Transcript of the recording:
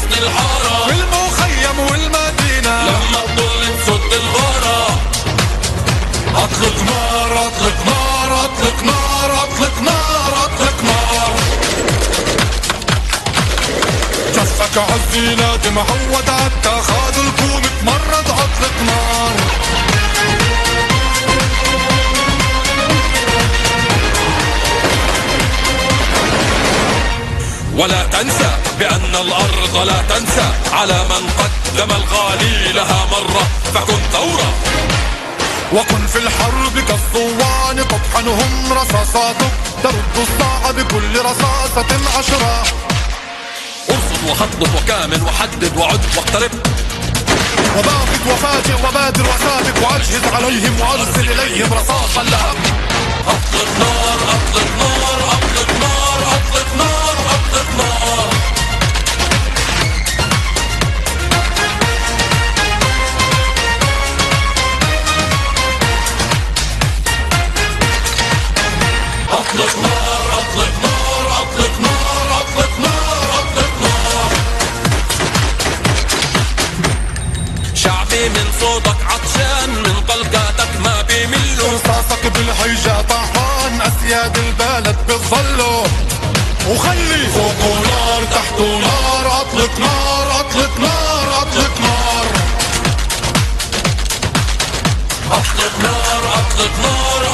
حسن الحارة. في المخيم والمدينة. لما تضل تصد الغارة. أطلق نار أطلق نار أطلق نار أطلق نار أطلق نار. عزي نادم عود اتمرد أطلق نار ولا تنسى بأن الأرض لا تنسى على من قدم الغالي لها مرة. فكن ثورة. وكن في الحرب كالصوان تطحنهم رصاصاتك ترد الصاع بكل رصاصة عشرة. أرصد وخطط وكامل وحدد وعد واقترب. وضابط وفاجئ وبادر وسابق. وأجهز عليهم وأرسل إليهم رصاصا لهم اسياد البلد بتظلوا وخلي فوقه نار تحته نار أطلق نار أطلق نار أطلق نار. أطلق نار أطلق نار.